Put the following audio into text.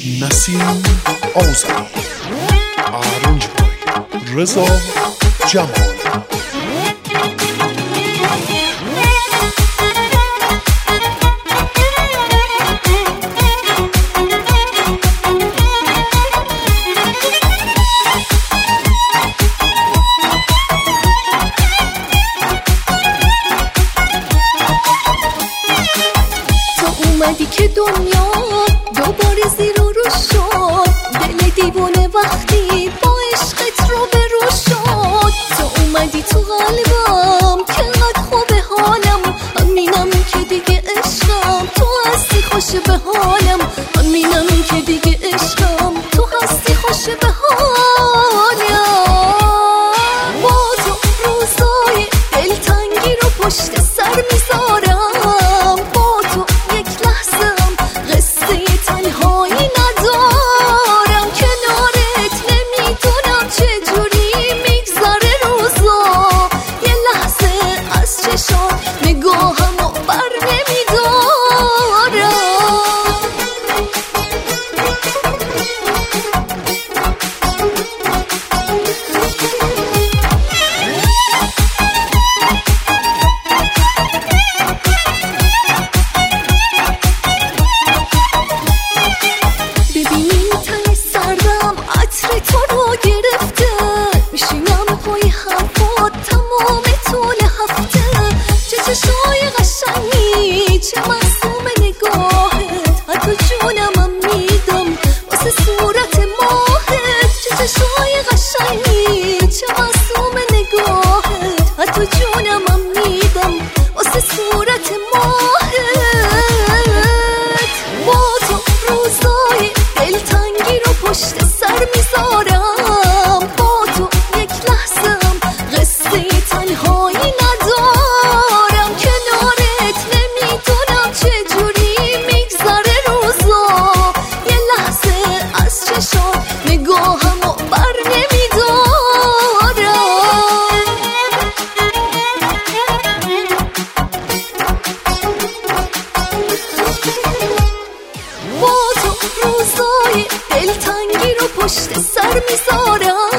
نسیم آزمی آرنج بای. رضا جمال. که دنیا دوباره زیر قلبم که قد خوب حالم. همینم که دیگه عشقم. تو هستی خوش به حالم. همینم که دیگه عشقم. تو هستی خوش به حالم. با تو روزای دلتنگی رو پشت سر می‌ذارم. عطر تو رو گرفته میشینم پای حرفات تمام طول هفته. چه چشای قشنگی چه معصوم نگاهت. حتی جونمم میدم واسه صورت ماهت. چه چشای قشنگی چه معصوم نگاهت. حتی جونمم میدم واسه صورت ماهت. با تو روزای دلتنگی رو پشت روزای دلتنگی رو پشت سر می‌ذارم